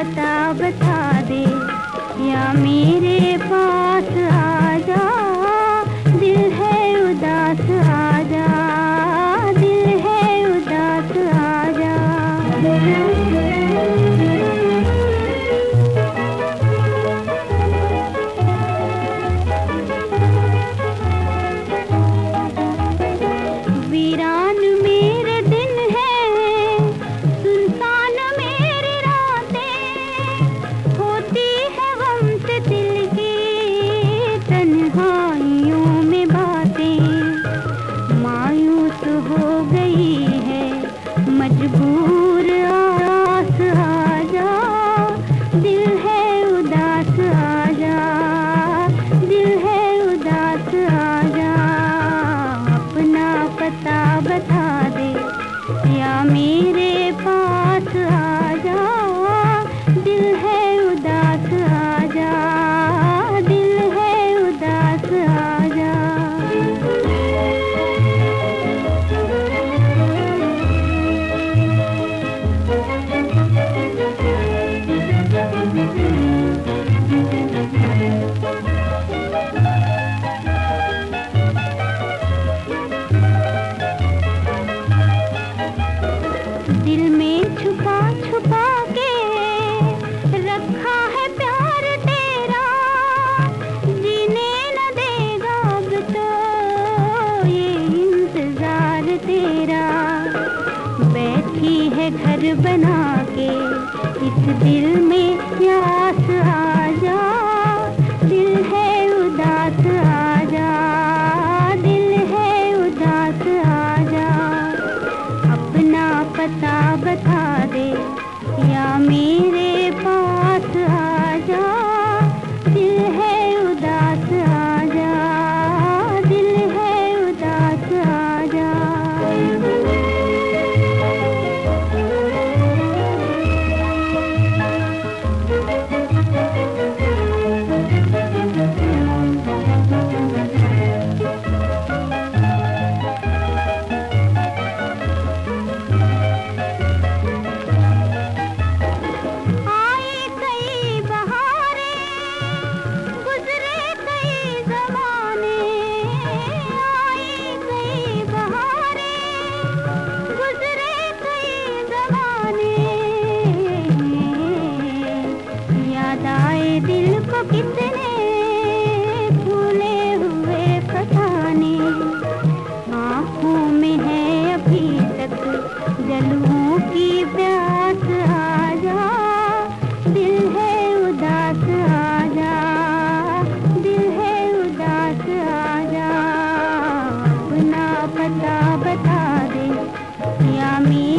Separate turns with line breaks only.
पता बता दे या मेरे पास आ जा दिल है उदास आ जा। Mm-hmm. बना के इस दिल में प्यास आ जा, दिल है उदास आ जा, दिल है उदास आ जा। अपना पता बता दे, या मेरे আমি